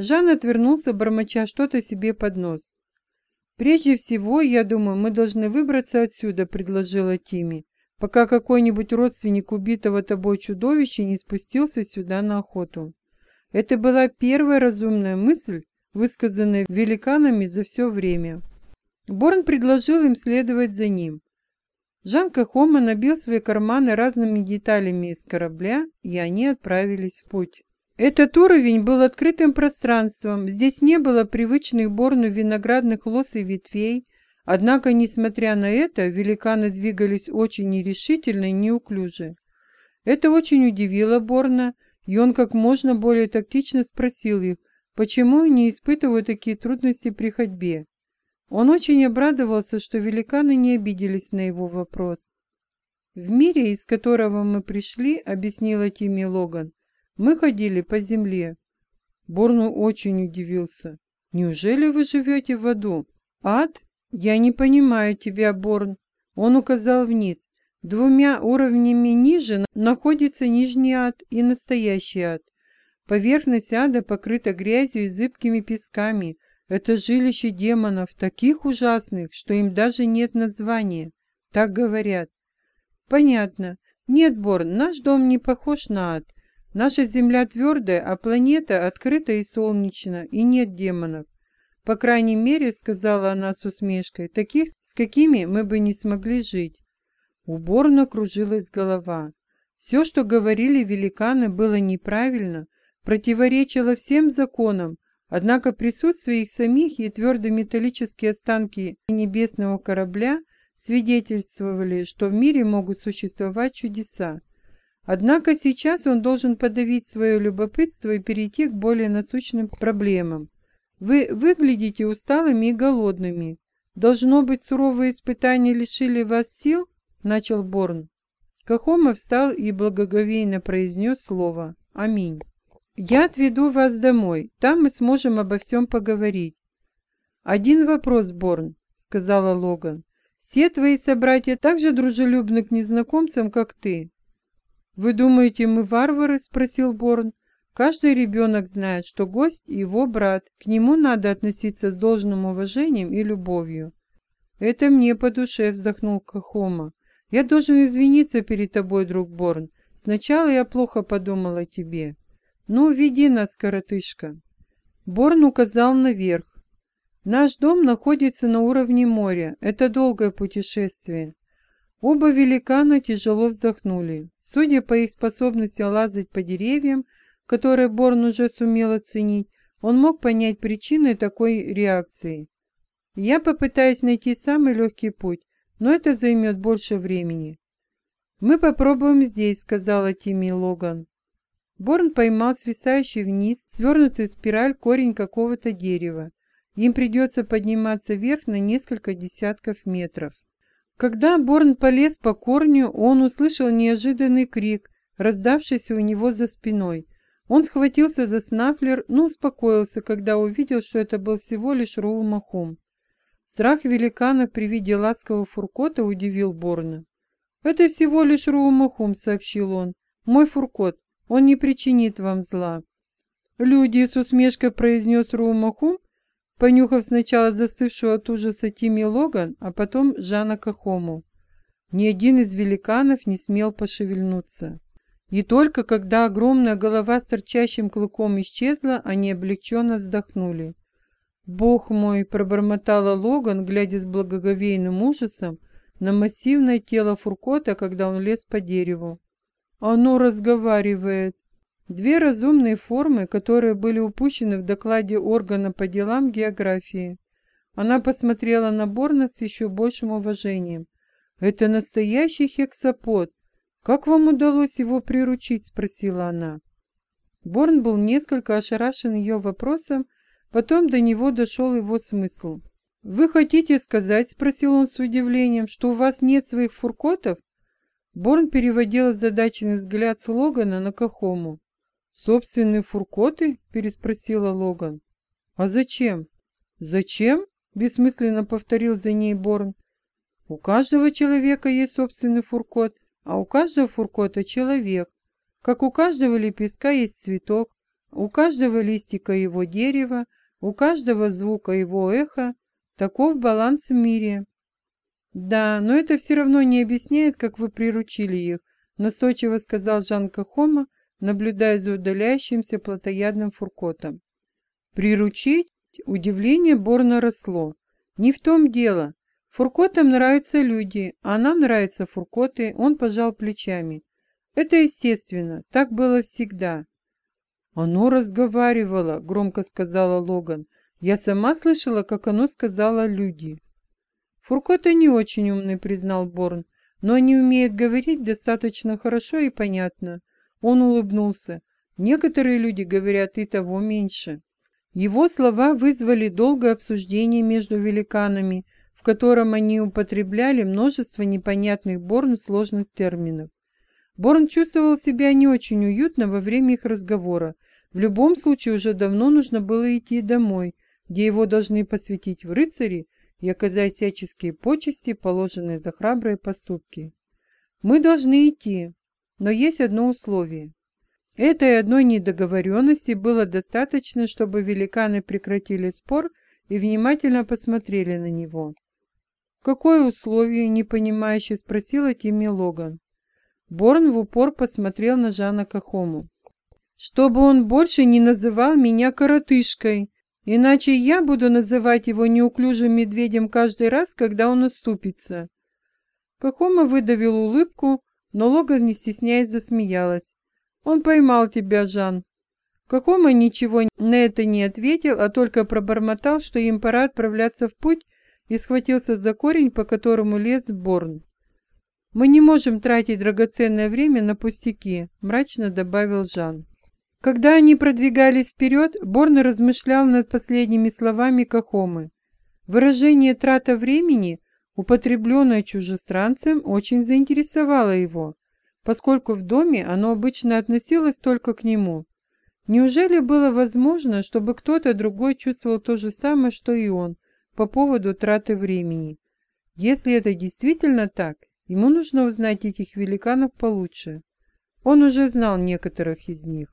Жан отвернулся, бормоча что-то себе под нос. «Прежде всего, я думаю, мы должны выбраться отсюда», — предложила Тими, «пока какой-нибудь родственник убитого тобой чудовища не спустился сюда на охоту». Это была первая разумная мысль, высказанная великанами за все время. Борн предложил им следовать за ним. Жан Кахома набил свои карманы разными деталями из корабля, и они отправились в путь. Этот уровень был открытым пространством, здесь не было привычных Борну виноградных лос и ветвей, однако, несмотря на это, великаны двигались очень нерешительно и неуклюже. Это очень удивило Борна, и он как можно более тактично спросил их, почему они испытывают такие трудности при ходьбе. Он очень обрадовался, что великаны не обиделись на его вопрос. «В мире, из которого мы пришли, — объяснила Тимми Логан, мы ходили по земле. Борну очень удивился. Неужели вы живете в аду? Ад? Я не понимаю тебя, Борн. Он указал вниз. Двумя уровнями ниже находится нижний ад и настоящий ад. Поверхность ада покрыта грязью и зыбкими песками. Это жилище демонов, таких ужасных, что им даже нет названия. Так говорят. Понятно. Нет, Борн, наш дом не похож на ад. Наша Земля твердая, а планета открыта и солнечна, и нет демонов. По крайней мере, сказала она с усмешкой, таких, с какими мы бы не смогли жить. Уборно кружилась голова. Все, что говорили великаны, было неправильно, противоречило всем законам, однако присутствие их самих и твердо-металлические останки небесного корабля свидетельствовали, что в мире могут существовать чудеса. Однако сейчас он должен подавить свое любопытство и перейти к более насущным проблемам. Вы выглядите усталыми и голодными. Должно быть, суровые испытания лишили вас сил? Начал Борн. Кахома встал и благоговейно произнес слово «Аминь». «Я отведу вас домой, там мы сможем обо всем поговорить». «Один вопрос, Борн», — сказала Логан. «Все твои собратья так же дружелюбны к незнакомцам, как ты. «Вы думаете, мы варвары?» – спросил Борн. «Каждый ребенок знает, что гость – его брат. К нему надо относиться с должным уважением и любовью». «Это мне по душе», – вздохнул Кахома. «Я должен извиниться перед тобой, друг Борн. Сначала я плохо подумал о тебе. Ну, веди нас, коротышка». Борн указал наверх. «Наш дом находится на уровне моря. Это долгое путешествие». Оба великана тяжело вздохнули. Судя по их способности лазать по деревьям, которые Борн уже сумел оценить, он мог понять причины такой реакции. Я попытаюсь найти самый легкий путь, но это займет больше времени. «Мы попробуем здесь», — сказала Тимми Логан. Борн поймал свисающий вниз, свернутый в спираль корень какого-то дерева. Им придется подниматься вверх на несколько десятков метров. Когда Борн полез по корню, он услышал неожиданный крик, раздавшийся у него за спиной. Он схватился за снафлер, но успокоился, когда увидел, что это был всего лишь Роу Страх великана при виде ласкового фуркота удивил Борна. «Это всего лишь Роу сообщил он. «Мой фуркот. Он не причинит вам зла». «Люди», — с усмешкой произнес Роу понюхав сначала застывшую от ужаса Тимми Логан, а потом Жана Кахому. Ни один из великанов не смел пошевельнуться. И только когда огромная голова с торчащим клыком исчезла, они облегченно вздохнули. «Бог мой!» – пробормотала Логан, глядя с благоговейным ужасом на массивное тело Фуркота, когда он лез по дереву. «Оно разговаривает!» Две разумные формы, которые были упущены в докладе органа по делам географии. Она посмотрела на Борна с еще большим уважением. «Это настоящий хексапод. Как вам удалось его приручить?» – спросила она. Борн был несколько ошарашен ее вопросом, потом до него дошел его смысл. «Вы хотите сказать, — спросил он с удивлением, — что у вас нет своих фуркотов?» Борн переводил озадаченный взгляд с Логана на Кахому. «Собственные фуркоты?» – переспросила Логан. «А зачем?» «Зачем?» – бессмысленно повторил за ней Борн. «У каждого человека есть собственный фуркот, а у каждого фуркота человек. Как у каждого лепестка есть цветок, у каждого листика его дерева, у каждого звука его эха. Таков баланс в мире. Да, но это все равно не объясняет, как вы приручили их, настойчиво сказал Жан Кахома, наблюдая за удаляющимся плотоядным фуркотом. Приручить? Удивление Борна росло. Не в том дело. Фуркотам нравятся люди, а нам нравятся фуркоты, он пожал плечами. Это естественно, так было всегда. Оно разговаривало, громко сказала Логан. Я сама слышала, как оно сказала люди. Фуркоты не очень умный, признал Борн, но они умеют говорить достаточно хорошо и понятно. Он улыбнулся. Некоторые люди говорят и того меньше. Его слова вызвали долгое обсуждение между великанами, в котором они употребляли множество непонятных Борну сложных терминов. Борн чувствовал себя не очень уютно во время их разговора. В любом случае уже давно нужно было идти домой, где его должны посвятить в рыцари и оказать всяческие почести, положенные за храбрые поступки. Мы должны идти, но есть одно условие. Этой одной недоговоренности было достаточно, чтобы великаны прекратили спор и внимательно посмотрели на него. «Какое условие?» – непонимающе спросила Тимми Логан. Борн в упор посмотрел на Жана Кахому. «Чтобы он больше не называл меня коротышкой, иначе я буду называть его неуклюжим медведем каждый раз, когда он уступится». Кахома выдавил улыбку, но Логан, не стесняясь, засмеялась. «Он поймал тебя, Жан». Кахома ничего на это не ответил, а только пробормотал, что им пора отправляться в путь, и схватился за корень, по которому лез Борн. «Мы не можем тратить драгоценное время на пустяки», – мрачно добавил Жан. Когда они продвигались вперед, Борн размышлял над последними словами Кахомы. Выражение «трата времени», употребленное чужестранцем, очень заинтересовало его, поскольку в доме оно обычно относилось только к нему. Неужели было возможно, чтобы кто-то другой чувствовал то же самое, что и он, по поводу траты времени? Если это действительно так, Ему нужно узнать этих великанов получше. Он уже знал некоторых из них.